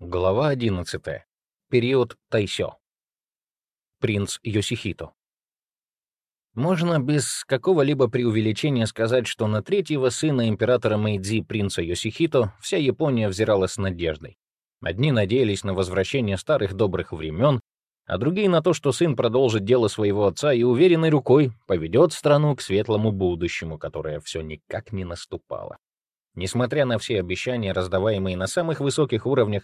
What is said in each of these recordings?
Глава 11. Период Тайсё. Принц Йосихито. Можно без какого-либо преувеличения сказать, что на третьего сына императора Мэйдзи, принца Йосихито, вся Япония взирала с надеждой. Одни надеялись на возвращение старых добрых времен, а другие на то, что сын продолжит дело своего отца и уверенной рукой поведет страну к светлому будущему, которое все никак не наступало. Несмотря на все обещания, раздаваемые на самых высоких уровнях,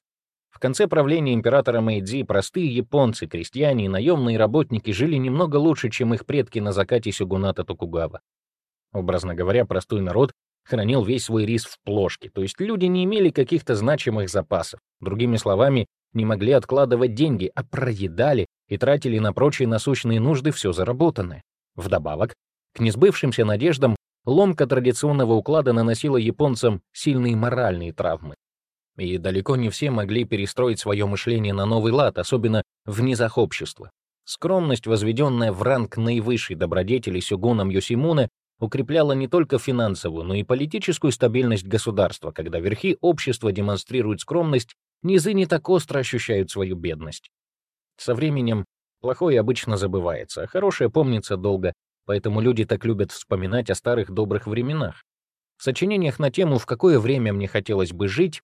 в конце правления императора Мэйдзи простые японцы, крестьяне и наемные работники жили немного лучше, чем их предки на закате сёгуната Токугава. Образно говоря, простой народ хранил весь свой рис в плошке, то есть люди не имели каких-то значимых запасов. Другими словами, не могли откладывать деньги, а проедали и тратили на прочие насущные нужды все заработанное. Вдобавок, к несбывшимся надеждам ломка традиционного уклада наносила японцам сильные моральные травмы и далеко не все могли перестроить свое мышление на новый лад, особенно в низах общества. Скромность, возведенная в ранг наивысшей добродетели сёгуном Йосимуне, укрепляла не только финансовую, но и политическую стабильность государства, когда верхи общества демонстрируют скромность, низы не так остро ощущают свою бедность. Со временем плохое обычно забывается, а хорошее помнится долго, поэтому люди так любят вспоминать о старых добрых временах. В сочинениях на тему «В какое время мне хотелось бы жить»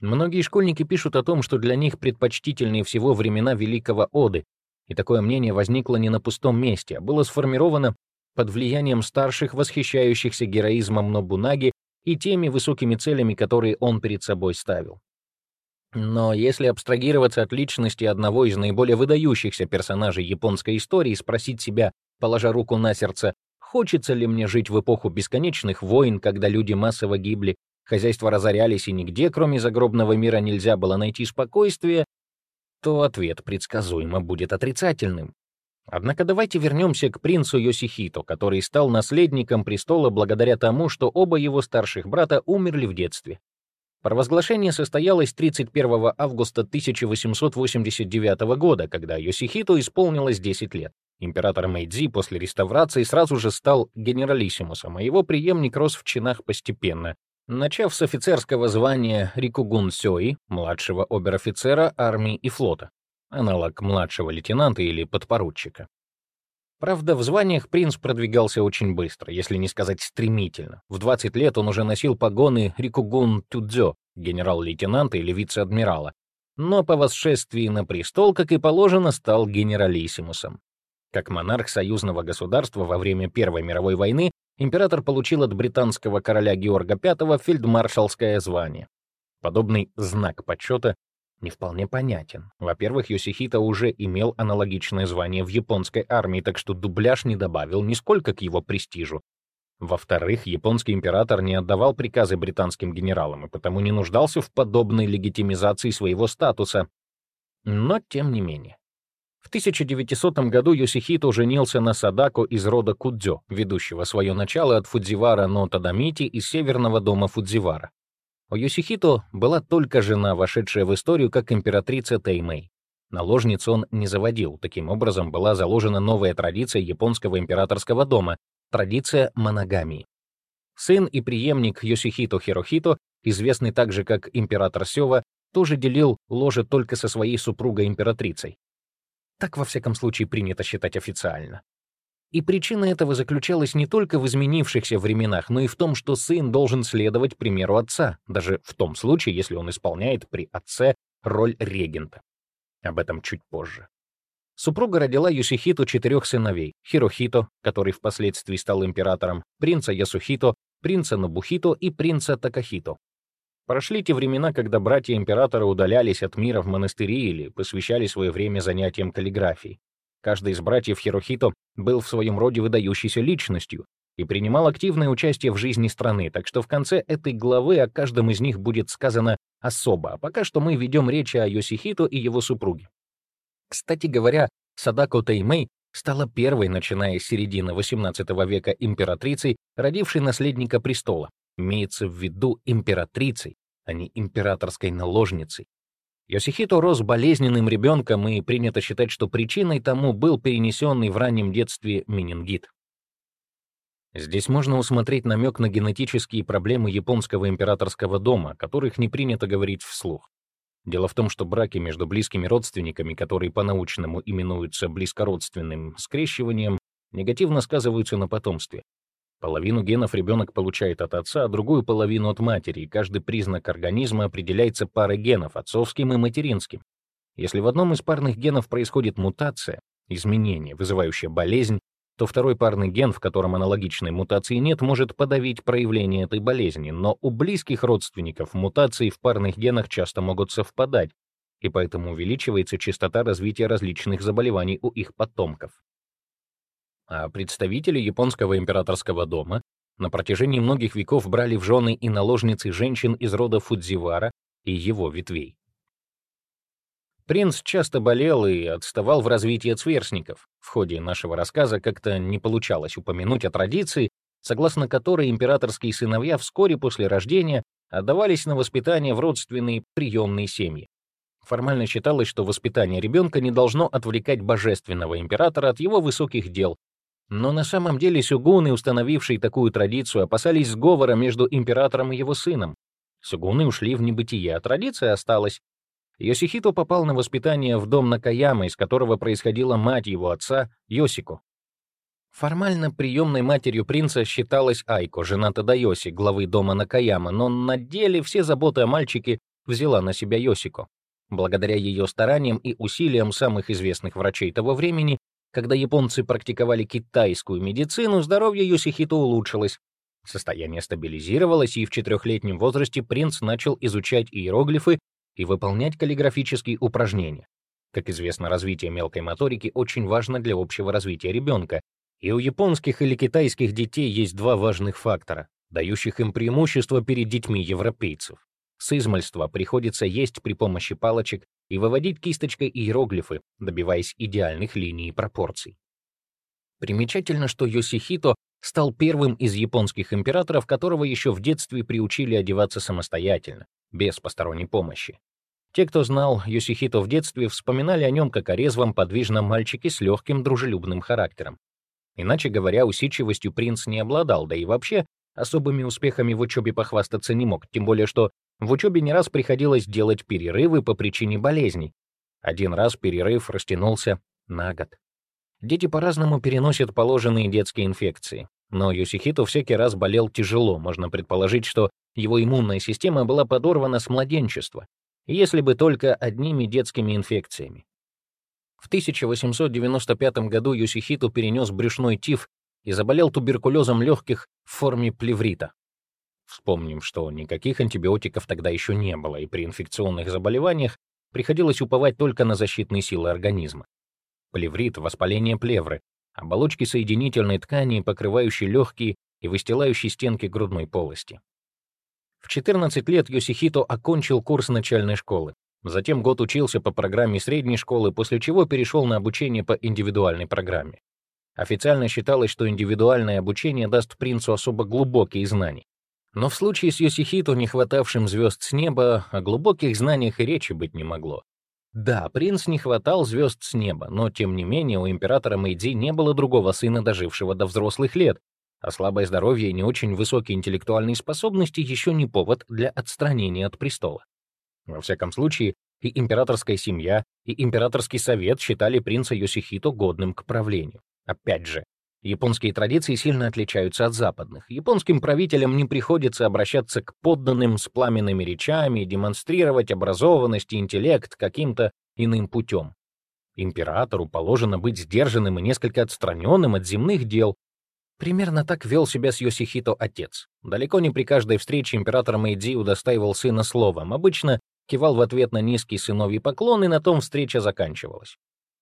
Многие школьники пишут о том, что для них предпочтительнее всего времена Великого Оды, и такое мнение возникло не на пустом месте, а было сформировано под влиянием старших, восхищающихся героизмом Нобунаги и теми высокими целями, которые он перед собой ставил. Но если абстрагироваться от личности одного из наиболее выдающихся персонажей японской истории и спросить себя, положа руку на сердце, хочется ли мне жить в эпоху бесконечных войн, когда люди массово гибли, хозяйства разорялись и нигде, кроме загробного мира, нельзя было найти спокойствие, то ответ предсказуемо будет отрицательным. Однако давайте вернемся к принцу Йосихито, который стал наследником престола благодаря тому, что оба его старших брата умерли в детстве. Провозглашение состоялось 31 августа 1889 года, когда Йосихито исполнилось 10 лет. Император Мэйдзи после реставрации сразу же стал генералиссимусом, а его преемник рос в чинах постепенно, начав с офицерского звания Рикугун Сёи, младшего обер-офицера армии и флота, аналог младшего лейтенанта или подпоручика. Правда, в званиях принц продвигался очень быстро, если не сказать стремительно. В 20 лет он уже носил погоны Рикугун Тудзё, генерал-лейтенанта или вице-адмирала, но по восшествии на престол, как и положено, стал генералиссимусом. Как монарх союзного государства во время Первой мировой войны император получил от британского короля Георга V фельдмаршалское звание. Подобный знак почета не вполне понятен. Во-первых, Йосихита уже имел аналогичное звание в японской армии, так что дубляж не добавил нисколько к его престижу. Во-вторых, японский император не отдавал приказы британским генералам и потому не нуждался в подобной легитимизации своего статуса. Но тем не менее. В 1900 году Йосихито женился на Садако из рода Кудзё, ведущего свое начало от Фудзивара но Тадамити из северного дома Фудзивара. У Йосихито была только жена, вошедшая в историю как императрица Тэймэй. Наложниц он не заводил, таким образом была заложена новая традиция японского императорского дома — традиция моногамии. Сын и преемник Йосихито Хирохито, известный также как император Сёва, тоже делил ложе только со своей супругой-императрицей. Так, во всяком случае, принято считать официально. И причина этого заключалась не только в изменившихся временах, но и в том, что сын должен следовать примеру отца, даже в том случае, если он исполняет при отце роль регента. Об этом чуть позже. Супруга родила Юсихиту четырех сыновей — Хирохито, который впоследствии стал императором, принца Ясухито, принца Нобухито и принца Такахито. Прошли те времена, когда братья императора удалялись от мира в монастыри или посвящали свое время занятиям каллиграфией. Каждый из братьев Хирохито был в своем роде выдающейся личностью и принимал активное участие в жизни страны, так что в конце этой главы о каждом из них будет сказано особо, а пока что мы ведем речь о Йосихито и его супруге. Кстати говоря, Садако Теймэй стала первой, начиная с середины XVIII века, императрицей, родившей наследника престола, Имеется в виду императрицей, а не императорской наложницей. Йосихито рос болезненным ребенком, и принято считать, что причиной тому был перенесенный в раннем детстве менингит. Здесь можно усмотреть намек на генетические проблемы японского императорского дома, о которых не принято говорить вслух. Дело в том, что браки между близкими родственниками, которые по-научному именуются близкородственным скрещиванием, негативно сказываются на потомстве. Половину генов ребенок получает от отца, а другую половину от матери, и каждый признак организма определяется парой генов, отцовским и материнским. Если в одном из парных генов происходит мутация, изменение, вызывающее болезнь, то второй парный ген, в котором аналогичной мутации нет, может подавить проявление этой болезни, но у близких родственников мутации в парных генах часто могут совпадать, и поэтому увеличивается частота развития различных заболеваний у их потомков. А представители японского императорского дома на протяжении многих веков брали в жены и наложницы женщин из рода Фудзивара и его ветвей. Принц часто болел и отставал в развитии от сверстников. В ходе нашего рассказа как-то не получалось упомянуть о традиции, согласно которой императорские сыновья вскоре после рождения отдавались на воспитание в родственные приемные семьи. Формально считалось, что воспитание ребенка не должно отвлекать божественного императора от его высоких дел. Но на самом деле сюгуны, установившие такую традицию, опасались сговора между императором и его сыном. Сюгуны ушли в небытие, а традиция осталась, Йосихито попал на воспитание в дом Накаяма, из которого происходила мать его отца, Йосико. Формально приемной матерью принца считалась Айко, жена Тадайоси, главы дома Накаяма, но на деле все заботы о мальчике взяла на себя Йосико. Благодаря ее стараниям и усилиям самых известных врачей того времени, когда японцы практиковали китайскую медицину, здоровье Йосихито улучшилось. Состояние стабилизировалось, и в четырехлетнем возрасте принц начал изучать иероглифы и выполнять каллиграфические упражнения. Как известно, развитие мелкой моторики очень важно для общего развития ребенка, и у японских или китайских детей есть два важных фактора, дающих им преимущество перед детьми европейцев. С измальства приходится есть при помощи палочек и выводить кисточкой иероглифы, добиваясь идеальных линий и пропорций. Примечательно, что Йосихито стал первым из японских императоров, которого еще в детстве приучили одеваться самостоятельно, без посторонней помощи. Те, кто знал Йосихито в детстве, вспоминали о нем как о резвом, подвижном мальчике с легким, дружелюбным характером. Иначе говоря, усидчивостью принц не обладал, да и вообще особыми успехами в учебе похвастаться не мог, тем более что в учебе не раз приходилось делать перерывы по причине болезней. Один раз перерыв растянулся на год. Дети по-разному переносят положенные детские инфекции. Но Йосихито всякий раз болел тяжело, можно предположить, что его иммунная система была подорвана с младенчества, если бы только одними детскими инфекциями. В 1895 году Йосихито перенес брюшной тиф и заболел туберкулезом легких в форме плеврита. Вспомним, что никаких антибиотиков тогда еще не было, и при инфекционных заболеваниях приходилось уповать только на защитные силы организма. Плеврит — воспаление плевры, оболочки соединительной ткани, покрывающей легкие и выстилающей стенки грудной полости. В 14 лет Йосихито окончил курс начальной школы. Затем год учился по программе средней школы, после чего перешел на обучение по индивидуальной программе. Официально считалось, что индивидуальное обучение даст принцу особо глубокие знания. Но в случае с Йосихито, не хватавшим звезд с неба, о глубоких знаниях и речи быть не могло. Да, принц не хватал звезд с неба, но тем не менее у императора Мэйдзи не было другого сына, дожившего до взрослых лет, а слабое здоровье и не очень высокие интеллектуальные способности еще не повод для отстранения от престола. Во всяком случае, и императорская семья, и императорский совет считали принца Йосихито годным к правлению. Опять же, Японские традиции сильно отличаются от западных. Японским правителям не приходится обращаться к подданным с пламенными речами и демонстрировать образованность и интеллект каким-то иным путем. Императору положено быть сдержанным и несколько отстраненным от земных дел. Примерно так вел себя с Йосихито отец. Далеко не при каждой встрече император Мэйдзи удостаивал сына словом. Обычно кивал в ответ на низкий сыновий поклон, и на том встреча заканчивалась.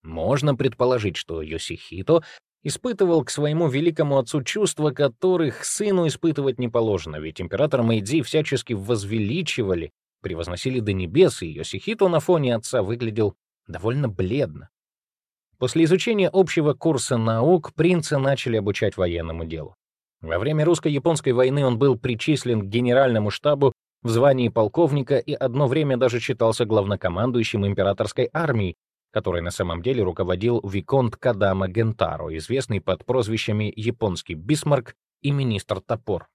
Можно предположить, что Йосихито испытывал к своему великому отцу чувства, которых сыну испытывать не положено, ведь император Мэйдзи всячески возвеличивали, превозносили до небес, и Йосихито на фоне отца выглядел довольно бледно. После изучения общего курса наук принца начали обучать военному делу. Во время русско-японской войны он был причислен к генеральному штабу в звании полковника и одно время даже считался главнокомандующим императорской армией, которой на самом деле руководил Виконт Кадама Гентаро, известный под прозвищами «Японский Бисмарк» и «Министр Топор».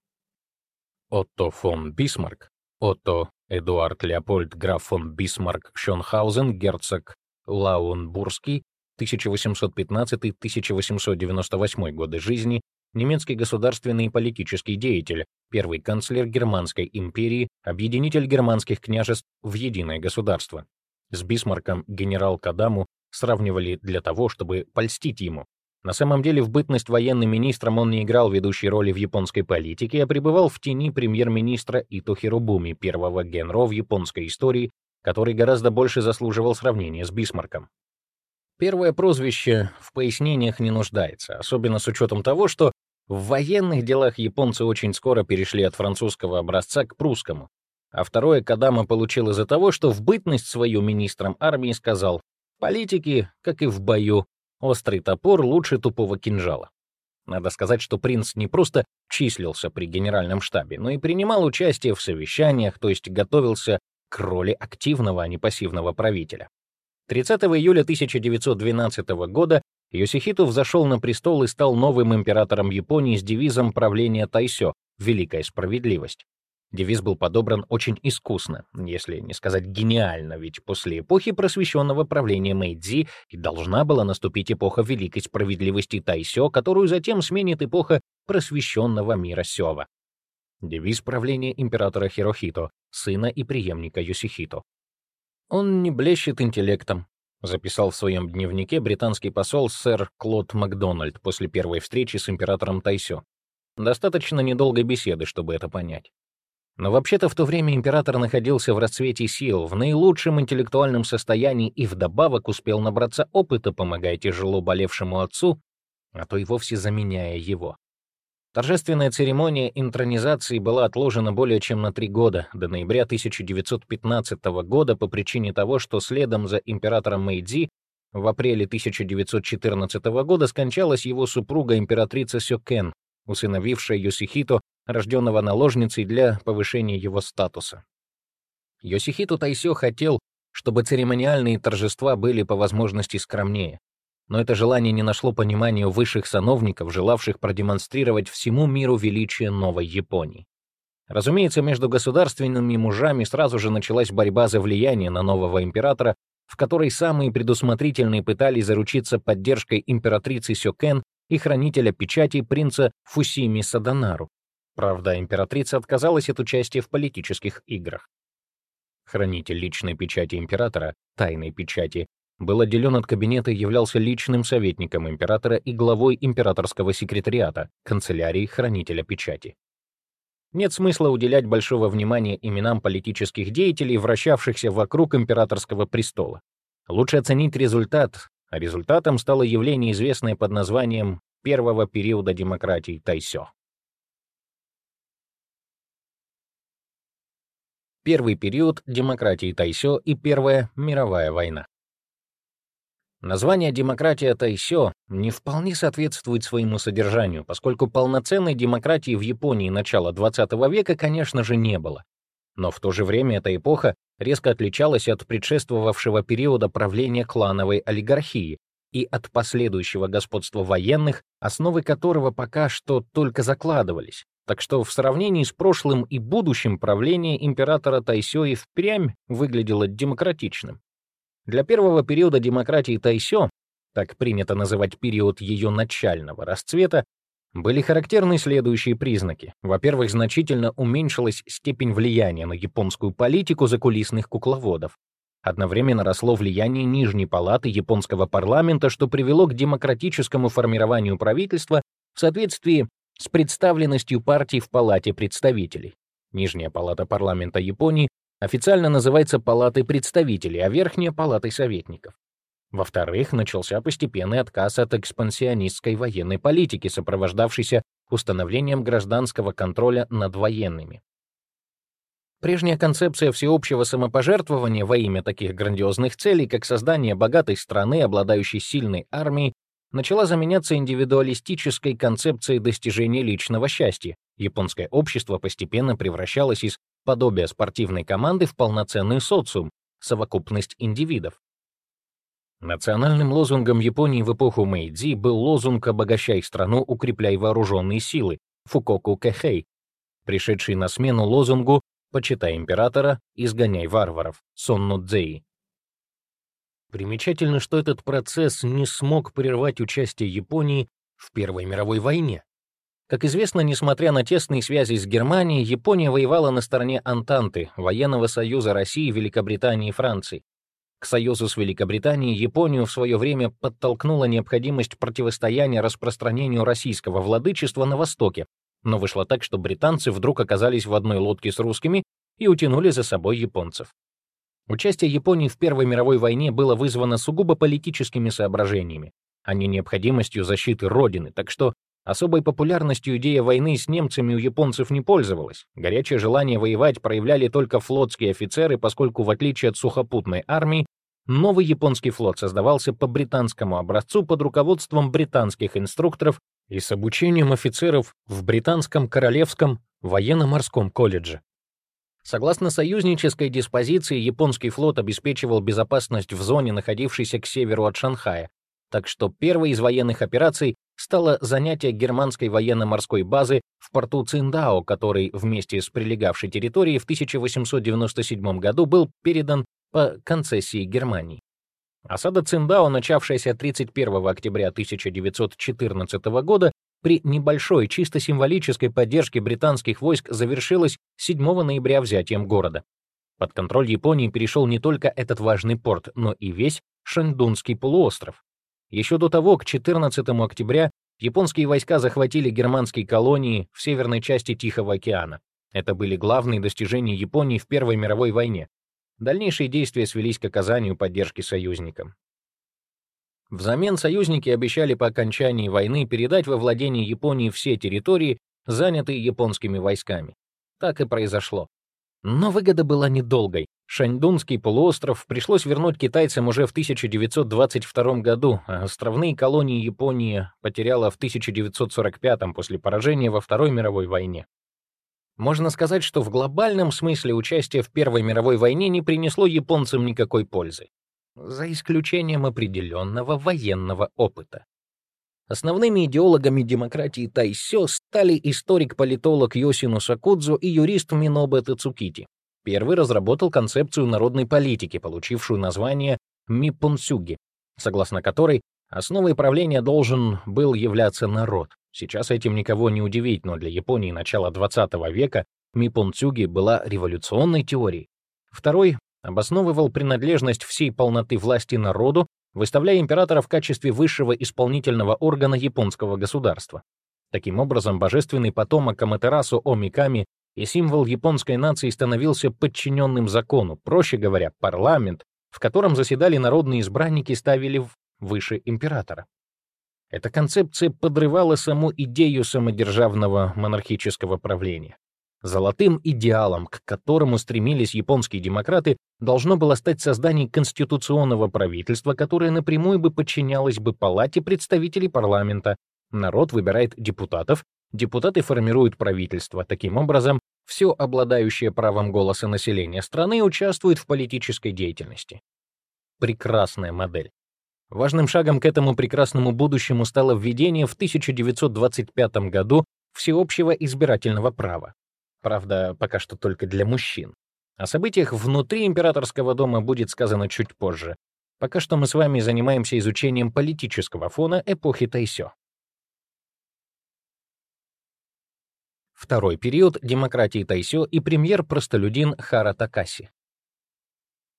Отто фон Бисмарк, Отто Эдуард Леопольд граф фон Бисмарк Шонхаузен, герцог Лауенбургский, 1815-1898 годы жизни, немецкий государственный и политический деятель, первый канцлер Германской империи, объединитель германских княжеств в единое государство. С Бисмарком генерал Кадаму сравнивали для того, чтобы польстить ему. На самом деле, в бытность военным министром он не играл ведущей роли в японской политике, а пребывал в тени премьер-министра Ито Хиробуми, первого генро в японской истории, который гораздо больше заслуживал сравнения с Бисмарком. Первое прозвище в пояснениях не нуждается, особенно с учетом того, что в военных делах японцы очень скоро перешли от французского образца к прусскому. А второе Кадама получил из-за того, что в бытность свою министром армии сказал «Политики, как и в бою, острый топор лучше тупого кинжала». Надо сказать, что принц не просто числился при генеральном штабе, но и принимал участие в совещаниях, то есть готовился к роли активного, а не пассивного правителя. 30 июля 1912 года Йосихиту взошел на престол и стал новым императором Японии с девизом правления Тайсё «Великая справедливость». Девиз был подобран очень искусно, если не сказать гениально, ведь после эпохи просвещенного правления Мэйдзи и должна была наступить эпоха великой справедливости Тайсё, которую затем сменит эпоха просвещенного мира Сёва. Девиз правления императора Хирохито, сына и преемника Йосихито. «Он не блещет интеллектом», — записал в своем дневнике британский посол сэр Клод Макдональд после первой встречи с императором Тайсё. Достаточно недолгой беседы, чтобы это понять. Но вообще-то в то время император находился в расцвете сил, в наилучшем интеллектуальном состоянии и вдобавок успел набраться опыта, помогая тяжело болевшему отцу, а то и вовсе заменяя его. Торжественная церемония интронизации была отложена более чем на три года, до ноября 1915 года, по причине того, что следом за императором Мэйдзи в апреле 1914 года скончалась его супруга императрица Сёкен, усыновившая Йосихито, рожденного наложницей для повышения его статуса. Йосихито Тайсё хотел, чтобы церемониальные торжества были по возможности скромнее но это желание не нашло понимания у высших сановников, желавших продемонстрировать всему миру величие новой Японии. Разумеется, между государственными мужами сразу же началась борьба за влияние на нового императора, в которой самые предусмотрительные пытались заручиться поддержкой императрицы Сёкен и хранителя печати принца Фусими Саданару. Правда, императрица отказалась от участия в политических играх. Хранитель личной печати императора, тайной печати, был отделен от кабинета и являлся личным советником императора и главой императорского секретариата, канцелярии хранителя печати. Нет смысла уделять большого внимания именам политических деятелей, вращавшихся вокруг императорского престола. Лучше оценить результат, а результатом стало явление, известное под названием первого периода демократии Тайсё. Первый период демократии Тайсё и Первая мировая война. Название «демократия Тайсё» не вполне соответствует своему содержанию, поскольку полноценной демократии в Японии начала XX века, конечно же, не было. Но в то же время эта эпоха резко отличалась от предшествовавшего периода правления клановой олигархии и от последующего господства военных, основы которого пока что только закладывались. Так что в сравнении с прошлым и будущим правление императора Тайсё и впрямь выглядело демократичным. Для первого периода демократии Тайсё, так принято называть период ее начального расцвета, были характерны следующие признаки. Во-первых, значительно уменьшилась степень влияния на японскую политику закулисных кукловодов. Одновременно росло влияние Нижней палаты японского парламента, что привело к демократическому формированию правительства в соответствии с представленностью партий в Палате представителей. Нижняя палата парламента Японии официально называется Палатой представителей, а Верхняя — Палатой советников. Во-вторых, начался постепенный отказ от экспансионистской военной политики, сопровождавшейся установлением гражданского контроля над военными. Прежняя концепция всеобщего самопожертвования во имя таких грандиозных целей, как создание богатой страны, обладающей сильной армией, начала заменяться индивидуалистической концепцией достижения личного счастья. Японское общество постепенно превращалось из подобие спортивной команды в полноценный социум, совокупность индивидов. Национальным лозунгом Японии в эпоху Мэйдзи был лозунг «Обогащай страну, укрепляй вооруженные силы» Фукоку Кэхэй, пришедший на смену лозунгу «Почитай императора, изгоняй варваров» Сонну Цзэи. Примечательно, что этот процесс не смог прервать участие Японии в Первой мировой войне. Как известно, несмотря на тесные связи с Германией, Япония воевала на стороне Антанты, военного союза России, Великобритании и Франции. К союзу с Великобританией Японию в свое время подтолкнула необходимость противостояния распространению российского владычества на Востоке, но вышло так, что британцы вдруг оказались в одной лодке с русскими и утянули за собой японцев. Участие Японии в Первой мировой войне было вызвано сугубо политическими соображениями, а не необходимостью защиты Родины, так что особой популярностью идея войны с немцами у японцев не пользовалась. Горячее желание воевать проявляли только флотские офицеры, поскольку, в отличие от сухопутной армии, новый японский флот создавался по британскому образцу под руководством британских инструкторов и с обучением офицеров в Британском Королевском военно-морском колледже. Согласно союзнической диспозиции, японский флот обеспечивал безопасность в зоне, находившейся к северу от Шанхая, так что первой из военных операций стало занятие германской военно-морской базы в порту Циндао, который вместе с прилегавшей территорией в 1897 году был передан по концессии Германии. Осада Циндао, начавшаяся 31 октября 1914 года, при небольшой, чисто символической поддержке британских войск завершилась 7 ноября взятием города. Под контроль Японии перешел не только этот важный порт, но и весь Шаньдунский полуостров. Еще до того, к 14 октября, японские войска захватили германские колонии в северной части Тихого океана. Это были главные достижения Японии в Первой мировой войне. Дальнейшие действия свелись к оказанию поддержки союзникам. Взамен союзники обещали по окончании войны передать во владение Японии все территории, занятые японскими войсками. Так и произошло. Но выгода была недолгой. Шаньдунский полуостров пришлось вернуть китайцам уже в 1922 году, а островные колонии Японии потеряла в 1945 после поражения во Второй мировой войне. Можно сказать, что в глобальном смысле участие в Первой мировой войне не принесло японцам никакой пользы за исключением определенного военного опыта. Основными идеологами демократии Тайсё стали историк-политолог Йосину Сакудзу и юрист Минобе Тацукити. Первый разработал концепцию народной политики, получившую название Мипунсюги, согласно которой основой правления должен был являться народ. Сейчас этим никого не удивить, но для Японии начала XX века Мипунсюги была революционной теорией. Второй обосновывал принадлежность всей полноты власти народу, выставляя императора в качестве высшего исполнительного органа японского государства. Таким образом, божественный потомок Аматерасу Омиками и символ японской нации становился подчиненным закону, проще говоря, парламент, в котором заседали народные избранники, ставили выше императора. Эта концепция подрывала саму идею самодержавного монархического правления. Золотым идеалом, к которому стремились японские демократы, должно было стать создание конституционного правительства, которое напрямую бы подчинялось бы палате представителей парламента. Народ выбирает депутатов, депутаты формируют правительство. Таким образом, все обладающее правом голоса населения страны участвует в политической деятельности. Прекрасная модель. Важным шагом к этому прекрасному будущему стало введение в 1925 году всеобщего избирательного права. Правда, пока что только для мужчин. О событиях внутри императорского дома будет сказано чуть позже. Пока что мы с вами занимаемся изучением политического фона эпохи Тайсё. Второй период демократии Тайсё и премьер-простолюдин Хара Такаси.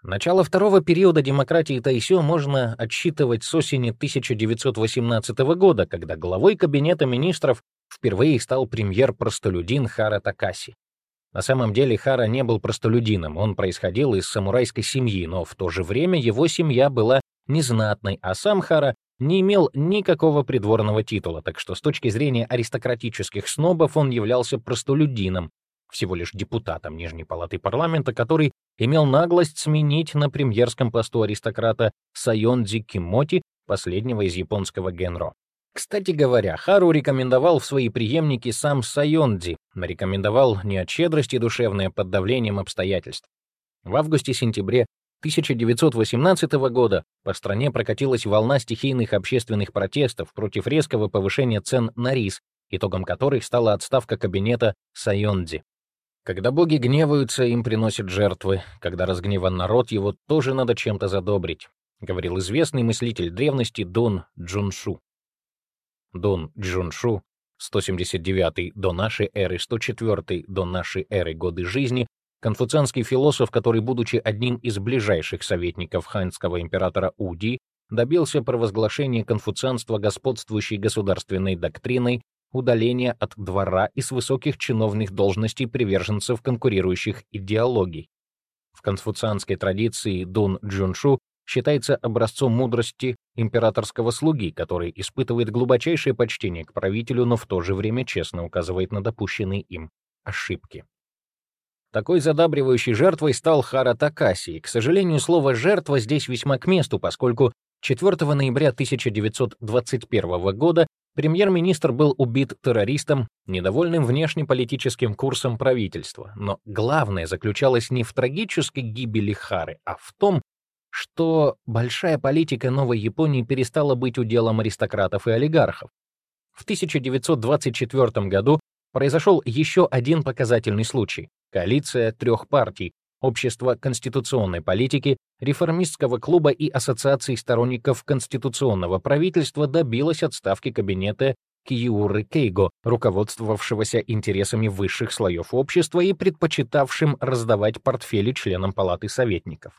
Начало второго периода демократии Тайсё можно отсчитывать с осени 1918 года, когда главой кабинета министров впервые стал премьер-простолюдин Хара Такаси. На самом деле Хара не был простолюдином, он происходил из самурайской семьи, но в то же время его семья была незнатной, а сам Хара не имел никакого придворного титула, так что с точки зрения аристократических снобов он являлся простолюдином, всего лишь депутатом Нижней палаты парламента, который имел наглость сменить на премьерском посту аристократа Сайондзи Кимоти, последнего из японского генро. Кстати говоря, Хару рекомендовал в свои преемники сам Сайонди, рекомендовал не от щедрости душевной, а под давлением обстоятельств. В августе-сентябре 1918 года по стране прокатилась волна стихийных общественных протестов против резкого повышения цен на рис, итогом которых стала отставка кабинета Сайонди. Когда боги гневаются, им приносят жертвы. Когда разгневан народ, его тоже надо чем-то задобрить, говорил известный мыслитель древности Дон Джуншу. Дон Джуншу 179 до нашей эры, 104 до нашей эры годы жизни, конфуцианский философ, который, будучи одним из ближайших советников ханьского императора Уди, добился провозглашения конфуцианства господствующей государственной доктриной, удаления от двора и с высоких чиновных должностей приверженцев конкурирующих идеологий. В конфуцианской традиции Дун Джуншу считается образцом мудрости императорского слуги, который испытывает глубочайшее почтение к правителю, но в то же время честно указывает на допущенные им ошибки. Такой задабривающей жертвой стал Хара Такаси. к сожалению, слово «жертва» здесь весьма к месту, поскольку 4 ноября 1921 года премьер-министр был убит террористом, недовольным внешнеполитическим курсом правительства. Но главное заключалось не в трагической гибели Хары, а в том, что большая политика новой Японии перестала быть уделом аристократов и олигархов. В 1924 году произошел еще один показательный случай — коалиция трех партий Общества конституционной политики, реформистского клуба и ассоциации сторонников конституционного правительства добилась отставки кабинета Киюры Кейго, руководствовавшегося интересами высших слоев общества и предпочитавшим раздавать портфели членам Палаты советников.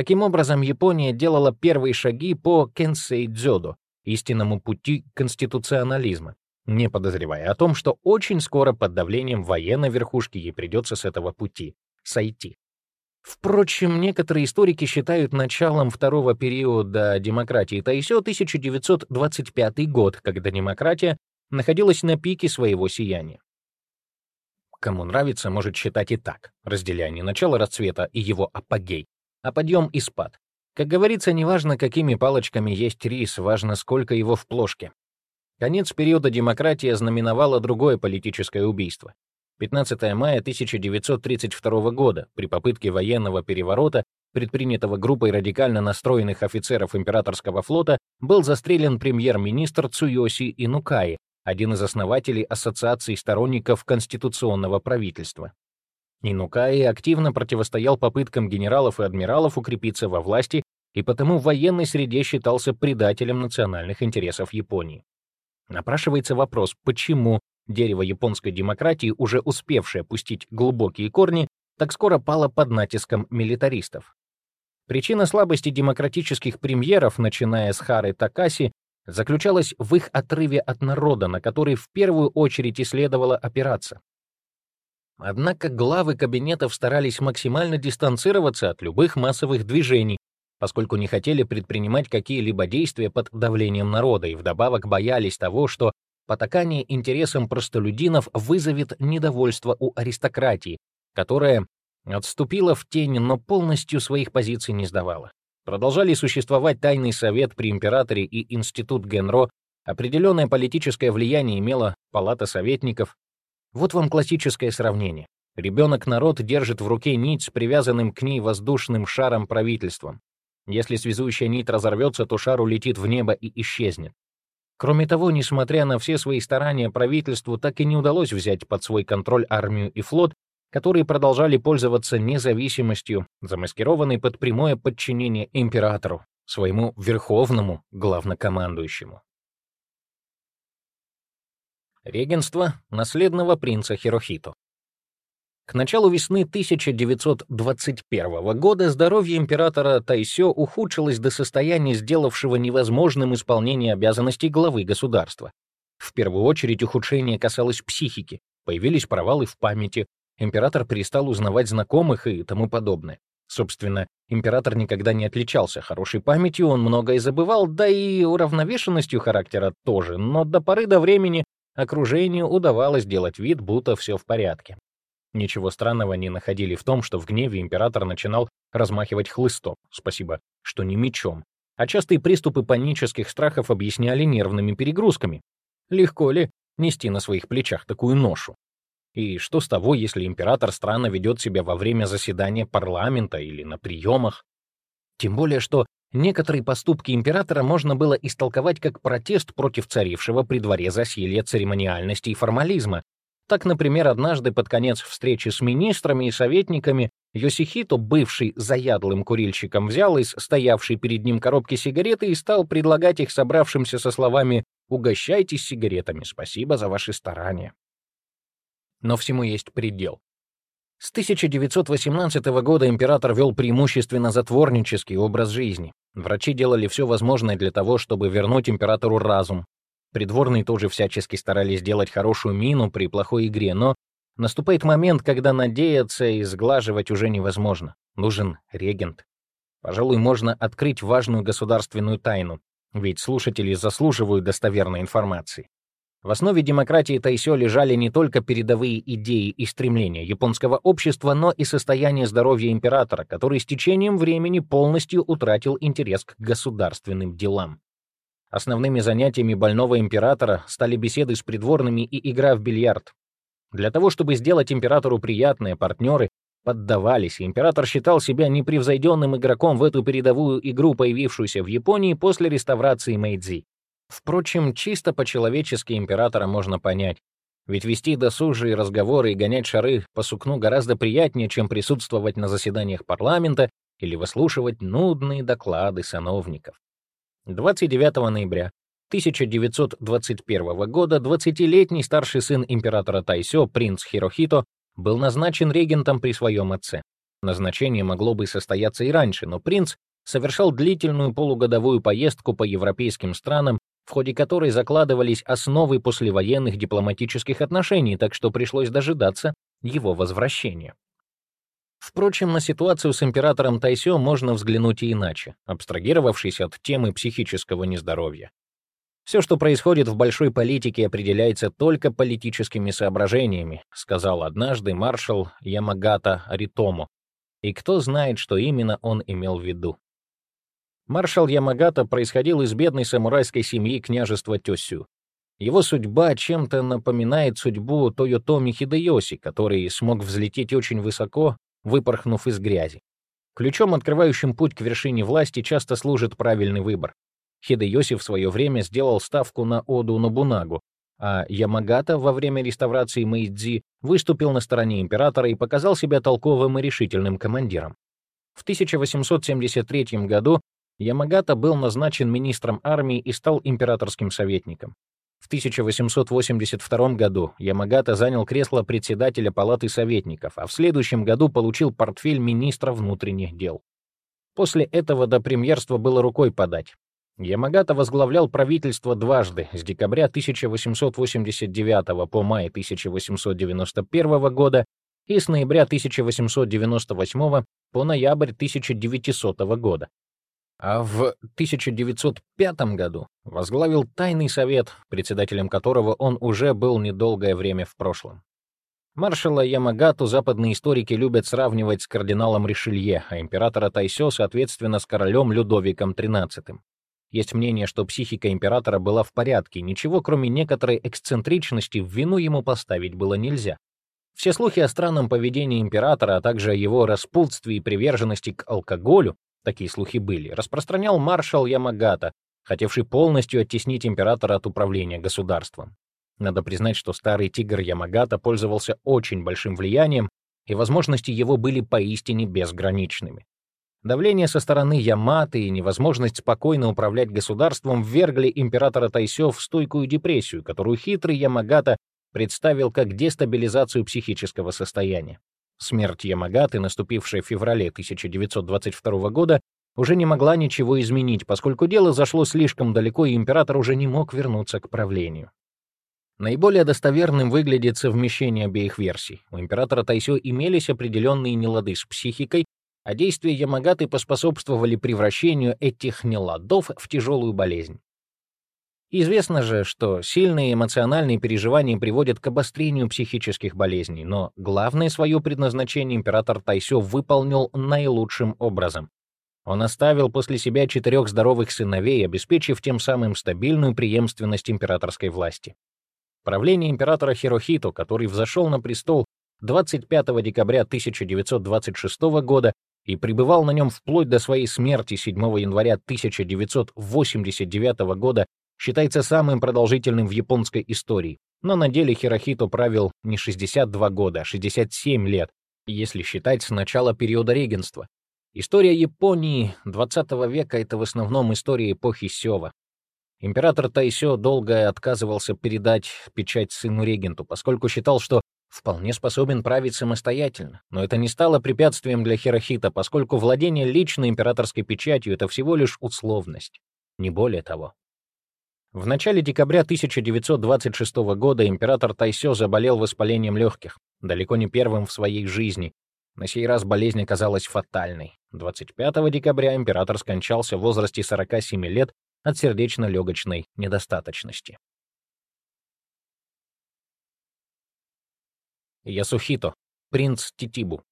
Таким образом, Япония делала первые шаги по кенсей-дзёдо, истинному пути конституционализма, не подозревая о том, что очень скоро под давлением военной верхушки ей придется с этого пути сойти. Впрочем, некоторые историки считают началом второго периода демократии Тайсё 1925 год, когда демократия находилась на пике своего сияния. Кому нравится, может считать и так, разделяя не начало расцвета и его апогей, а подъем и спад. Как говорится, неважно, какими палочками есть рис, важно, сколько его в плошке. Конец периода демократии ознаменовало другое политическое убийство 15 мая 1932 года при попытке военного переворота, предпринятого группой радикально настроенных офицеров императорского флота, был застрелен премьер-министр Цуёси Инукаи, один из основателей Ассоциации сторонников конституционного правительства. Инукаи активно противостоял попыткам генералов и адмиралов укрепиться во власти и потому в военной среде считался предателем национальных интересов Японии. Напрашивается вопрос, почему Дерево японской демократии, уже успевшее пустить глубокие корни, так скоро пало под натиском милитаристов. Причина слабости демократических премьеров, начиная с Хары Такаси, заключалась в их отрыве от народа, на который в первую очередь и следовало опираться. Однако главы кабинетов старались максимально дистанцироваться от любых массовых движений, поскольку не хотели предпринимать какие-либо действия под давлением народа и вдобавок боялись того, что потакание интересам простолюдинов вызовет недовольство у аристократии, которая отступила в тень, но полностью своих позиций не сдавала. Продолжали существовать Тайный совет при императоре и Институт Генро, определенное политическое влияние имела Палата советников. Вот вам классическое сравнение. Ребенок-народ держит в руке нить с привязанным к ней воздушным шаром правительством. Если связующая нить разорвется, то шар улетит в небо и исчезнет. Кроме того, несмотря на все свои старания, правительству так и не удалось взять под свой контроль армию и флот, которые продолжали пользоваться независимостью, замаскированной под прямое подчинение императору, своему верховному главнокомандующему. Регенство наследного принца Хирохито. К началу весны 1921 года здоровье императора Тайсё ухудшилось до состояния, сделавшего невозможным исполнение обязанностей главы государства. В первую очередь ухудшение касалось психики, появились провалы в памяти, император перестал узнавать знакомых и тому подобное. Собственно, император никогда не отличался хорошей памятью, он многое забывал, да и уравновешенностью характера тоже, но до поры до времени окружению удавалось делать вид, будто все в порядке. Ничего странного не находили в том, что в гневе император начинал размахивать хлыстом, спасибо, что не мечом, а частые приступы панических страхов объясняли нервными перегрузками. Легко ли нести на своих плечах такую ношу? И что с того, если император странно ведет себя во время заседания парламента или на приемах? Тем более, что некоторые поступки императора можно было истолковать как протест против царившего при дворе засилья церемониальности и формализма, Так, например, однажды под конец встречи с министрами и советниками Йосихито, бывший заядлым курильщиком, взял из стоявшей перед ним коробки сигареты и стал предлагать их собравшимся со словами «Угощайтесь сигаретами, спасибо за ваши старания». Но всему есть предел. С 1918 года император вел преимущественно затворнический образ жизни. Врачи делали все возможное для того, чтобы вернуть императору разум. Придворные тоже всячески старались сделать хорошую мину при плохой игре, но наступает момент, когда надеяться и сглаживать уже невозможно. Нужен регент. Пожалуй, можно открыть важную государственную тайну, ведь слушатели заслуживают достоверной информации. В основе демократии Тайсё лежали не только передовые идеи и стремления японского общества, но и состояние здоровья императора, который с течением времени полностью утратил интерес к государственным делам. Основными занятиями больного императора стали беседы с придворными и игра в бильярд. Для того, чтобы сделать императору приятное, партнеры поддавались, и император считал себя непревзойденным игроком в эту передовую игру, появившуюся в Японии после реставрации Мэйдзи. Впрочем, чисто по-человечески императора можно понять. Ведь вести досужие разговоры и гонять шары по сукну гораздо приятнее, чем присутствовать на заседаниях парламента или выслушивать нудные доклады сановников. 29 ноября 1921 года 20-летний старший сын императора Тайсё, принц Хирохито, был назначен регентом при своем отце. Назначение могло бы состояться и раньше, но принц совершал длительную полугодовую поездку по европейским странам в ходе которой закладывались основы послевоенных дипломатических отношений, так что пришлось дожидаться его возвращения. Впрочем, на ситуацию с императором Тайсё можно взглянуть и иначе, абстрагировавшись от темы психического нездоровья. «Все, что происходит в большой политике, определяется только политическими соображениями», сказал однажды маршал Ямагата Ритому. И кто знает, что именно он имел в виду. Маршал Ямагата происходил из бедной самурайской семьи княжества Тёсю. Его судьба чем-то напоминает судьбу Тойотоми Хидеоси, который смог взлететь очень высоко, выпорхнув из грязи. Ключом, открывающим путь к вершине власти, часто служит правильный выбор. Хидеоси в свое время сделал ставку на Оду Нобунагу, а Ямагата во время реставрации Мэйдзи выступил на стороне императора и показал себя толковым и решительным командиром. В 1873 году Ямагата был назначен министром армии и стал императорским советником. В 1882 году Ямагата занял кресло председателя Палаты советников, а в следующем году получил портфель министра внутренних дел. После этого до премьерства было рукой подать. Ямагата возглавлял правительство дважды, с декабря 1889 по май 1891 года и с ноября 1898 по ноябрь 1900 года а в 1905 году возглавил Тайный совет, председателем которого он уже был недолгое время в прошлом. Маршала Ямагату западные историки любят сравнивать с кардиналом Ришелье, а императора Тайсё, соответственно, с королем Людовиком XIII. Есть мнение, что психика императора была в порядке, ничего кроме некоторой эксцентричности в вину ему поставить было нельзя. Все слухи о странном поведении императора, а также о его распутстве и приверженности к алкоголю такие слухи были, распространял маршал Ямагата, хотевший полностью оттеснить императора от управления государством. Надо признать, что старый тигр Ямагата пользовался очень большим влиянием, и возможности его были поистине безграничными. Давление со стороны Яматы и невозможность спокойно управлять государством ввергли императора Тайсё в стойкую депрессию, которую хитрый Ямагата представил как дестабилизацию психического состояния. Смерть Ямагаты, наступившая в феврале 1922 года, уже не могла ничего изменить, поскольку дело зашло слишком далеко, и император уже не мог вернуться к правлению. Наиболее достоверным выглядит совмещение обеих версий. У императора Тайсё имелись определенные нелады с психикой, а действия Ямагаты поспособствовали превращению этих неладов в тяжелую болезнь. Известно же, что сильные эмоциональные переживания приводят к обострению психических болезней, но главное свое предназначение император Тайсё выполнил наилучшим образом. Он оставил после себя четырех здоровых сыновей, обеспечив тем самым стабильную преемственность императорской власти. Правление императора Хирохито, который взошел на престол 25 декабря 1926 года и пребывал на нем вплоть до своей смерти 7 января 1989 года, считается самым продолжительным в японской истории. Но на деле Хирохито правил не 62 года, а 67 лет, если считать с начала периода регенства. История Японии XX века — это в основном история эпохи Сёва. Император Тайсё долго отказывался передать печать сыну-регенту, поскольку считал, что вполне способен править самостоятельно. Но это не стало препятствием для Хирохита, поскольку владение личной императорской печатью — это всего лишь условность, не более того. В начале декабря 1926 года император Тайсё заболел воспалением легких, далеко не первым в своей жизни. На сей раз болезнь оказалась фатальной. 25 декабря император скончался в возрасте 47 лет от сердечно-легочной недостаточности. Ясухито, принц Титибу.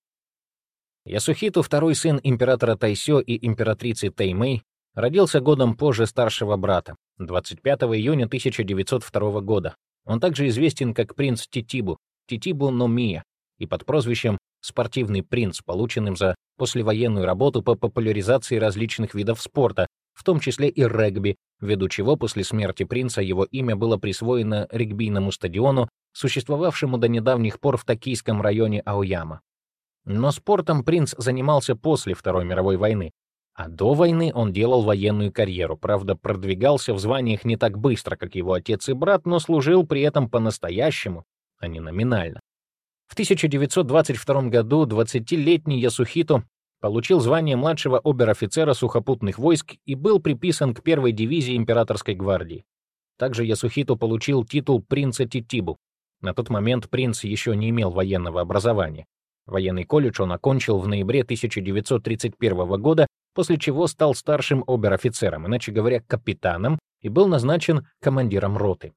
Ясухито, второй сын императора Тайсё и императрицы Таймэй, родился годом позже старшего брата, 25 июня 1902 года. Он также известен как принц Титибу, Титибу Номия, и под прозвищем «спортивный принц», полученным за послевоенную работу по популяризации различных видов спорта, в том числе и регби, ввиду чего после смерти принца его имя было присвоено регбийному стадиону, существовавшему до недавних пор в токийском районе Аояма. Но спортом принц занимался после Второй мировой войны, а до войны он делал военную карьеру, правда, продвигался в званиях не так быстро, как его отец и брат, но служил при этом по-настоящему, а не номинально. В 1922 году 20-летний Ясухито получил звание младшего обер-офицера сухопутных войск и был приписан к первой дивизии императорской гвардии. Также Ясухито получил титул принца Титибу. На тот момент принц еще не имел военного образования. Военный колледж он окончил в ноябре 1931 года, после чего стал старшим обер-офицером, иначе говоря, капитаном, и был назначен командиром роты.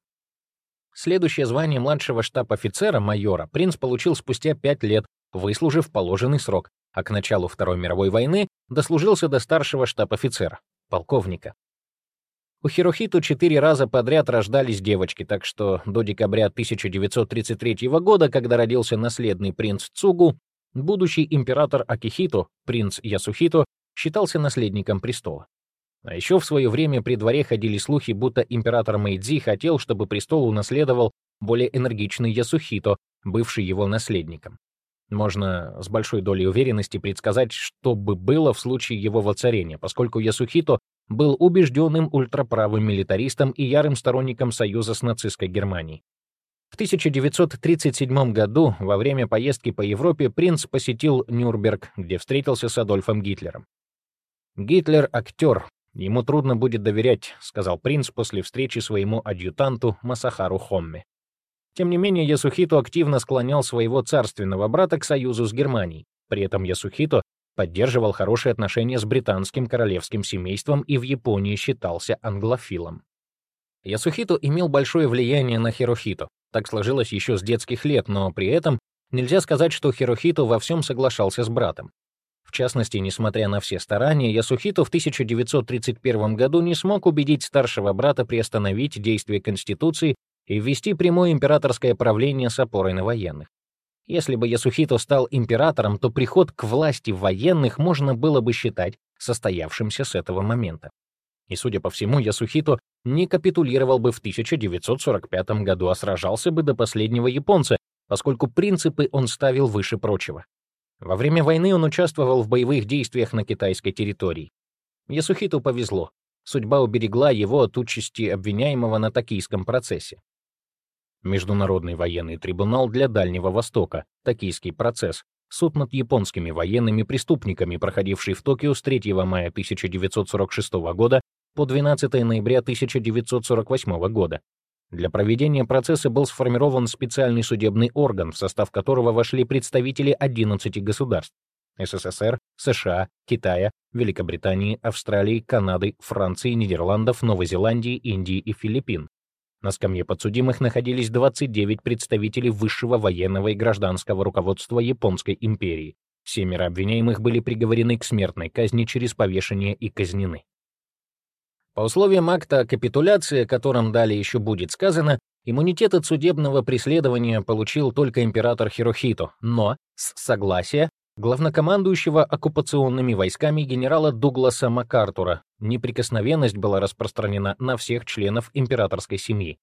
Следующее звание младшего штаб-офицера, майора, принц получил спустя пять лет, выслужив положенный срок, а к началу Второй мировой войны дослужился до старшего штаб-офицера, полковника. У Хирохиту четыре раза подряд рождались девочки, так что до декабря 1933 года, когда родился наследный принц Цугу, будущий император Акихито, принц Ясухито, считался наследником престола. А еще в свое время при дворе ходили слухи, будто император Мэйдзи хотел, чтобы престол унаследовал более энергичный Ясухито, бывший его наследником. Можно с большой долей уверенности предсказать, что бы было в случае его воцарения, поскольку Ясухито был убежденным ультраправым милитаристом и ярым сторонником союза с нацистской Германией. В 1937 году, во время поездки по Европе, принц посетил Нюрнберг, где встретился с Адольфом Гитлером. Гитлер — актер, «Ему трудно будет доверять», — сказал принц после встречи своему адъютанту Масахару Хомме. Тем не менее, Ясухито активно склонял своего царственного брата к союзу с Германией. При этом Ясухито поддерживал хорошие отношения с британским королевским семейством и в Японии считался англофилом. Ясухито имел большое влияние на Хирохито. Так сложилось еще с детских лет, но при этом нельзя сказать, что Хирохито во всем соглашался с братом. В частности, несмотря на все старания, Ясухито в 1931 году не смог убедить старшего брата приостановить действие Конституции и ввести прямое императорское правление с опорой на военных. Если бы Ясухито стал императором, то приход к власти военных можно было бы считать состоявшимся с этого момента. И, судя по всему, Ясухито не капитулировал бы в 1945 году, а сражался бы до последнего японца, поскольку принципы он ставил выше прочего. Во время войны он участвовал в боевых действиях на китайской территории. Ясухиту повезло. Судьба уберегла его от участи обвиняемого на токийском процессе. Международный военный трибунал для Дальнего Востока, токийский процесс, суд над японскими военными преступниками, проходивший в Токио с 3 мая 1946 года по 12 ноября 1948 года, для проведения процесса был сформирован специальный судебный орган, в состав которого вошли представители 11 государств — СССР, США, Китая, Великобритании, Австралии, Канады, Франции, Нидерландов, Новой Зеландии, Индии и Филиппин. На скамье подсудимых находились 29 представителей высшего военного и гражданского руководства Японской империи. Семеро обвиняемых были приговорены к смертной казни через повешение и казнены. По условиям акта капитуляции, о котором далее еще будет сказано, иммунитет от судебного преследования получил только император Хирохито, но с согласия главнокомандующего оккупационными войсками генерала Дугласа МакАртура неприкосновенность была распространена на всех членов императорской семьи.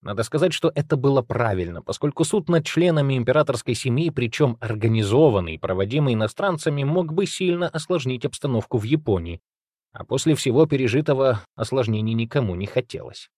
Надо сказать, что это было правильно, поскольку суд над членами императорской семьи, причем организованный проводимый иностранцами, мог бы сильно осложнить обстановку в Японии, а после всего пережитого осложнений никому не хотелось.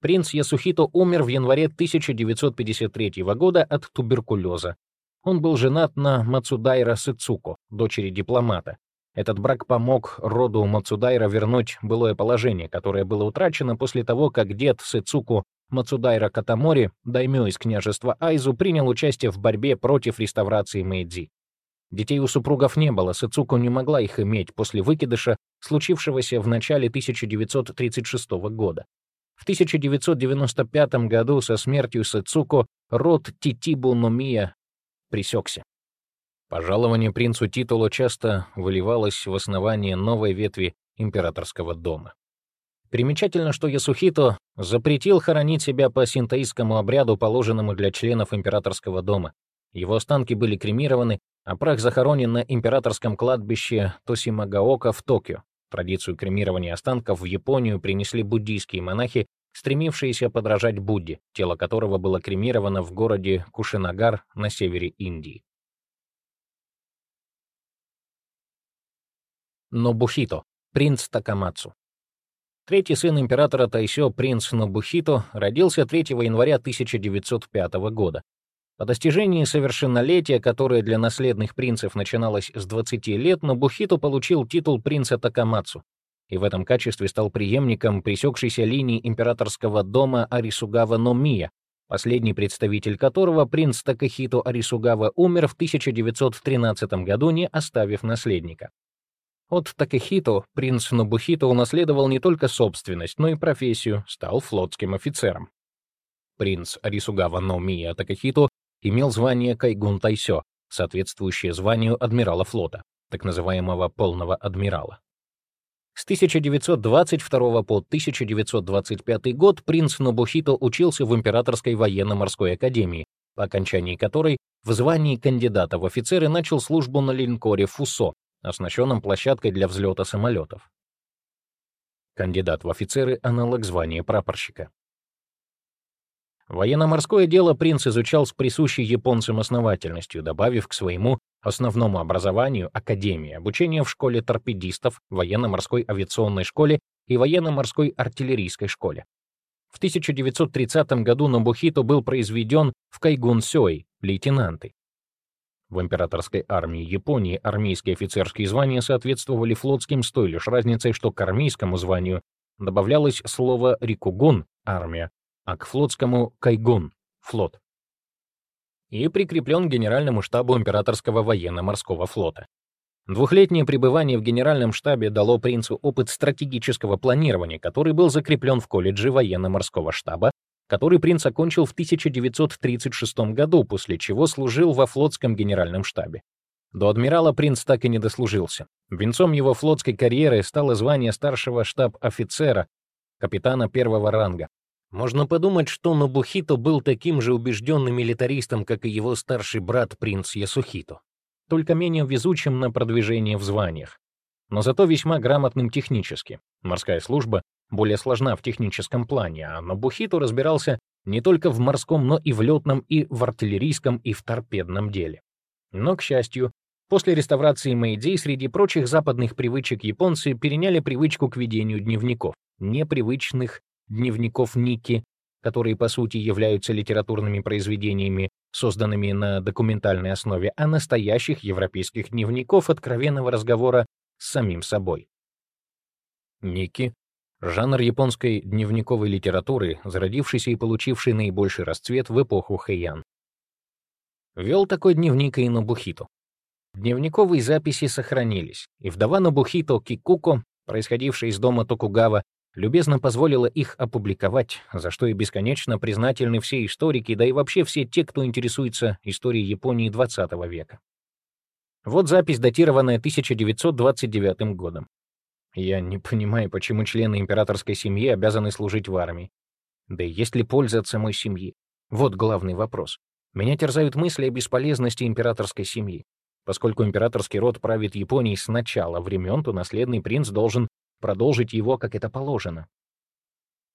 Принц Ясухито умер в январе 1953 года от туберкулеза. Он был женат на Мацудайра Сыцуко, дочери дипломата. Этот брак помог роду Мацудайра вернуть былое положение, которое было утрачено после того, как дед Сыцуку Мацудайра Катамори, даймё из княжества Айзу, принял участие в борьбе против реставрации Мэйдзи. Детей у супругов не было, Сыцуку не могла их иметь после выкидыша, случившегося в начале 1936 года. В 1995 году со смертью Сыцуко род Титибу Номия пресекся. Пожалование принцу титула часто выливалось в основание новой ветви императорского дома. Примечательно, что Ясухито запретил хоронить себя по синтоистскому обряду, положенному для членов императорского дома. Его останки были кремированы, а прах захоронен на императорском кладбище Тосимагаока в Токио. Традицию кремирования останков в Японию принесли буддийские монахи, стремившиеся подражать Будде, тело которого было кремировано в городе Кушинагар на севере Индии. Нобухито, принц Такамацу. Третий сын императора Тайсё, принц Нобухито, родился 3 января 1905 года. По достижении совершеннолетия, которое для наследных принцев начиналось с 20 лет, Нобухито получил титул принца Такамацу и в этом качестве стал преемником пресекшейся линии императорского дома Арисугава Номия, последний представитель которого, принц Такахито Арисугава, умер в 1913 году, не оставив наследника. От Такехито принц Нобухито унаследовал не только собственность, но и профессию, стал флотским офицером. Принц Арисугава Номия Такехито имел звание Кайгун Тайсё, соответствующее званию адмирала флота, так называемого полного адмирала. С 1922 по 1925 год принц Нобухито учился в Императорской военно-морской академии, по окончании которой в звании кандидата в офицеры начал службу на линкоре «Фусо», оснащенном площадкой для взлета самолетов. Кандидат в офицеры — аналог звания прапорщика. Военно-морское дело принц изучал с присущей японцам основательностью, добавив к своему основному образованию академии, обучение в школе торпедистов, военно-морской авиационной школе и военно-морской артиллерийской школе. В 1930 году Нобухито был произведен в Кайгун-Сёй, лейтенанты. В императорской армии Японии армейские офицерские звания соответствовали флотским с той лишь разницей, что к армейскому званию добавлялось слово «рикугун» — армия, а к флотскому — «кайгун» — флот. И прикреплен к Генеральному штабу Императорского военно-морского флота. Двухлетнее пребывание в Генеральном штабе дало принцу опыт стратегического планирования, который был закреплен в колледже военно-морского штаба который принц окончил в 1936 году, после чего служил во флотском генеральном штабе. До адмирала принц так и не дослужился. Венцом его флотской карьеры стало звание старшего штаб-офицера, капитана первого ранга. Можно подумать, что Нобухито был таким же убежденным милитаристом, как и его старший брат принц Ясухито, только менее везучим на продвижение в званиях, но зато весьма грамотным технически. Морская служба более сложна в техническом плане, а Нобухито разбирался не только в морском, но и в летном, и в артиллерийском, и в торпедном деле. Но, к счастью, после реставрации Мэйдзи среди прочих западных привычек японцы переняли привычку к ведению дневников, непривычных дневников Ники, которые по сути являются литературными произведениями, созданными на документальной основе, а настоящих европейских дневников откровенного разговора с самим собой. Ники Жанр японской дневниковой литературы, зародившийся и получивший наибольший расцвет в эпоху Хэйян. Вел такой дневник и Нобухито. Дневниковые записи сохранились, и вдова Нобухито Кикуко, происходившая из дома Токугава, любезно позволила их опубликовать, за что и бесконечно признательны все историки, да и вообще все те, кто интересуется историей Японии XX века. Вот запись, датированная 1929 годом. Я не понимаю, почему члены императорской семьи обязаны служить в армии. Да и есть ли польза от самой семьи? Вот главный вопрос. Меня терзают мысли о бесполезности императорской семьи. Поскольку императорский род правит Японией с начала времен, то наследный принц должен продолжить его, как это положено.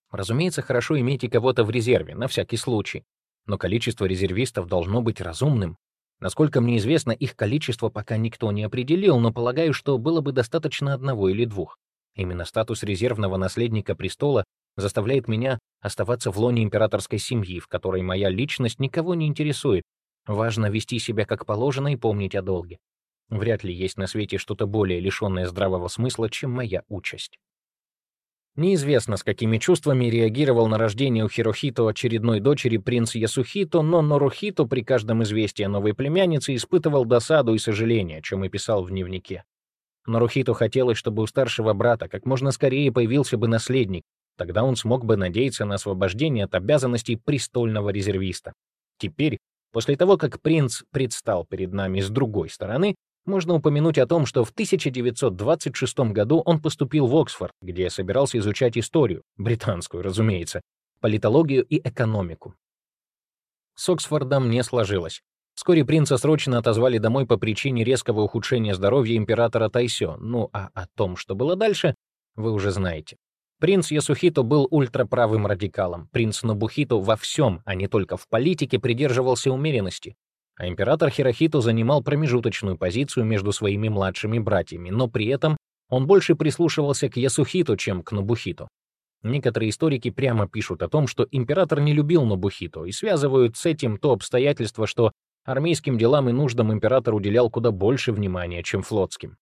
Разумеется, хорошо иметь и кого-то в резерве, на всякий случай. Но количество резервистов должно быть разумным. Насколько мне известно, их количество пока никто не определил, но полагаю, что было бы достаточно одного или двух. Именно статус резервного наследника престола заставляет меня оставаться в лоне императорской семьи, в которой моя личность никого не интересует. Важно вести себя как положено и помнить о долге. Вряд ли есть на свете что-то более лишенное здравого смысла, чем моя участь. Неизвестно, с какими чувствами реагировал на рождение у Хирохито очередной дочери принц Ясухито, но Норухито при каждом известии о новой племяннице испытывал досаду и сожаление, о чем и писал в дневнике. Норухито хотелось, чтобы у старшего брата как можно скорее появился бы наследник, тогда он смог бы надеяться на освобождение от обязанностей престольного резервиста. Теперь, после того, как принц предстал перед нами с другой стороны, можно упомянуть о том, что в 1926 году он поступил в Оксфорд, где собирался изучать историю, британскую, разумеется, политологию и экономику. С Оксфордом не сложилось. Вскоре принца срочно отозвали домой по причине резкого ухудшения здоровья императора Тайсё. Ну а о том, что было дальше, вы уже знаете. Принц Ясухито был ультраправым радикалом. Принц Нобухито во всем, а не только в политике, придерживался умеренности а император Хирохито занимал промежуточную позицию между своими младшими братьями, но при этом он больше прислушивался к Ясухито, чем к Нобухито. Некоторые историки прямо пишут о том, что император не любил Нобухито и связывают с этим то обстоятельство, что армейским делам и нуждам император уделял куда больше внимания, чем флотским.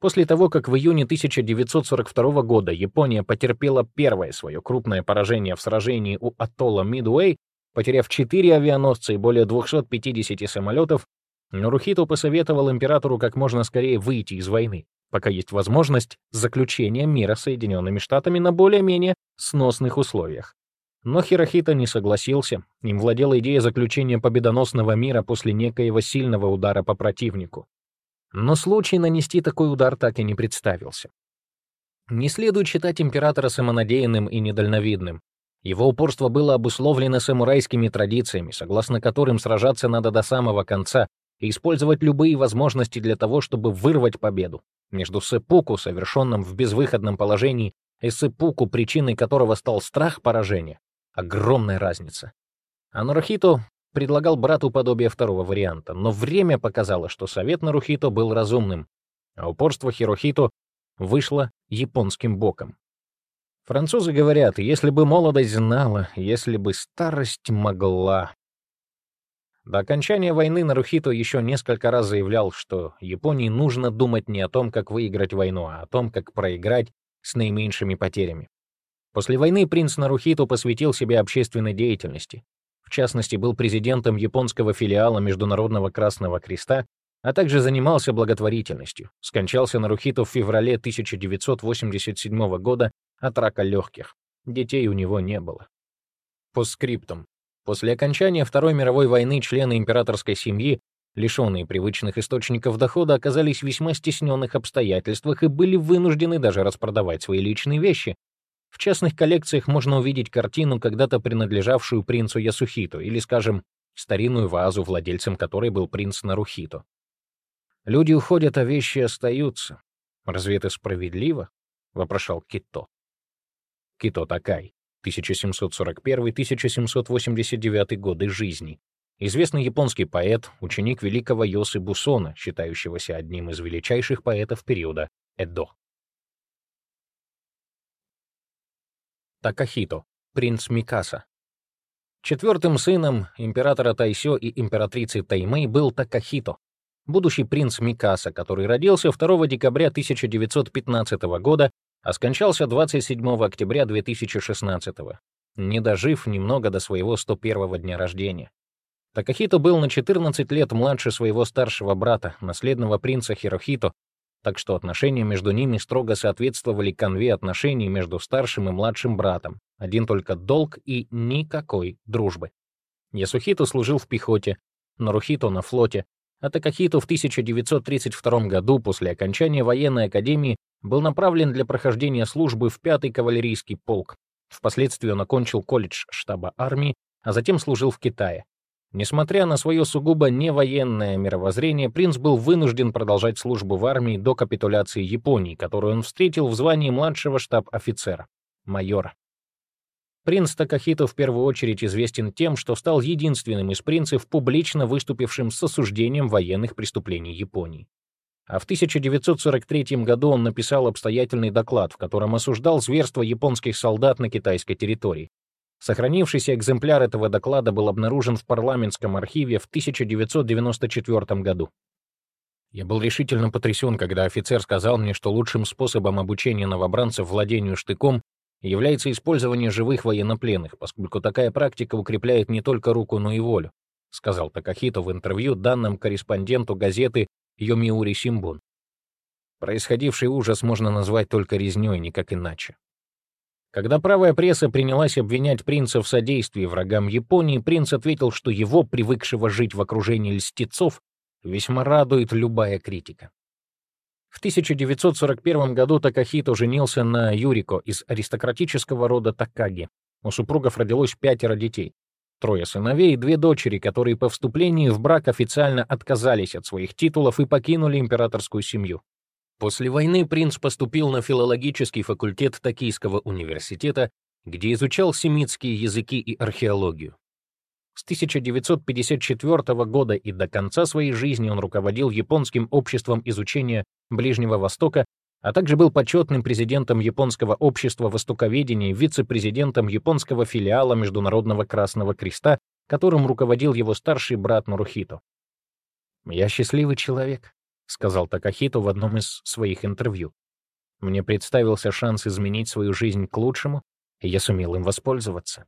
После того, как в июне 1942 года Япония потерпела первое свое крупное поражение в сражении у атолла Мидуэй, Потеряв четыре авианосца и более 250 самолетов, Нурухито посоветовал императору как можно скорее выйти из войны, пока есть возможность заключения мира Соединенными Штатами на более-менее сносных условиях. Но Хирохито не согласился, им владела идея заключения победоносного мира после некоего сильного удара по противнику. Но случай нанести такой удар так и не представился. Не следует считать императора самонадеянным и недальновидным. Его упорство было обусловлено самурайскими традициями, согласно которым сражаться надо до самого конца и использовать любые возможности для того, чтобы вырвать победу. Между сэпуку, совершенным в безвыходном положении, и сэпуку, причиной которого стал страх поражения, огромная разница. А Нарухито предлагал брату подобие второго варианта, но время показало, что совет Нарухито был разумным, а упорство Хирохито вышло японским боком. Французы говорят, если бы молодость знала, если бы старость могла. До окончания войны Нарухито еще несколько раз заявлял, что Японии нужно думать не о том, как выиграть войну, а о том, как проиграть с наименьшими потерями. После войны принц Нарухито посвятил себя общественной деятельности. В частности, был президентом японского филиала Международного Красного Креста, а также занимался благотворительностью. Скончался Нарухито в феврале 1987 года от рака легких. Детей у него не было. По скриптам. После окончания Второй мировой войны члены императорской семьи, лишенные привычных источников дохода, оказались в весьма стесненных обстоятельствах и были вынуждены даже распродавать свои личные вещи. В частных коллекциях можно увидеть картину, когда-то принадлежавшую принцу Ясухито, или, скажем, старинную вазу, владельцем которой был принц Нарухито. Люди уходят, а вещи остаются. Разве это справедливо? — вопрошал Кито. Кито Такай, 1741-1789 годы жизни. Известный японский поэт, ученик великого Йосы Бусона, считающегося одним из величайших поэтов периода Эдо. Такахито, принц Микаса. Четвертым сыном императора Тайсё и императрицы Таймэй был Такахито, будущий принц Микаса, который родился 2 декабря 1915 года а скончался 27 октября 2016 не дожив немного до своего 101-го дня рождения. Такахито был на 14 лет младше своего старшего брата, наследного принца Хирохито, так что отношения между ними строго соответствовали конве отношений между старшим и младшим братом, один только долг и никакой дружбы. Ясухито служил в пехоте, Нарухито — на флоте, а Такахито в 1932 году после окончания военной академии был направлен для прохождения службы в 5-й кавалерийский полк. Впоследствии он окончил колледж штаба армии, а затем служил в Китае. Несмотря на свое сугубо невоенное мировоззрение, принц был вынужден продолжать службу в армии до капитуляции Японии, которую он встретил в звании младшего штаб-офицера, майора. Принц Такахито в первую очередь известен тем, что стал единственным из принцев, публично выступившим с осуждением военных преступлений Японии. А в 1943 году он написал обстоятельный доклад, в котором осуждал зверство японских солдат на китайской территории. Сохранившийся экземпляр этого доклада был обнаружен в парламентском архиве в 1994 году. Я был решительно потрясен, когда офицер сказал мне, что лучшим способом обучения новобранцев владению штыком является использование живых военнопленных, поскольку такая практика укрепляет не только руку, но и волю, сказал Такахито в интервью данным корреспонденту газеты Йомиури Симбун. Происходивший ужас можно назвать только резнёй, никак иначе. Когда правая пресса принялась обвинять принца в содействии врагам Японии, принц ответил, что его, привыкшего жить в окружении льстецов, весьма радует любая критика. В 1941 году Такахито женился на Юрико из аристократического рода Такаги. У супругов родилось пятеро детей. Трое сыновей и две дочери, которые по вступлении в брак официально отказались от своих титулов и покинули императорскую семью. После войны принц поступил на филологический факультет Токийского университета, где изучал семитские языки и археологию. С 1954 года и до конца своей жизни он руководил японским обществом изучения Ближнего Востока, а также был почетным президентом Японского общества востоковедения и вице-президентом японского филиала Международного Красного Креста, которым руководил его старший брат Нарухито. «Я счастливый человек», — сказал Такахито в одном из своих интервью. «Мне представился шанс изменить свою жизнь к лучшему, и я сумел им воспользоваться.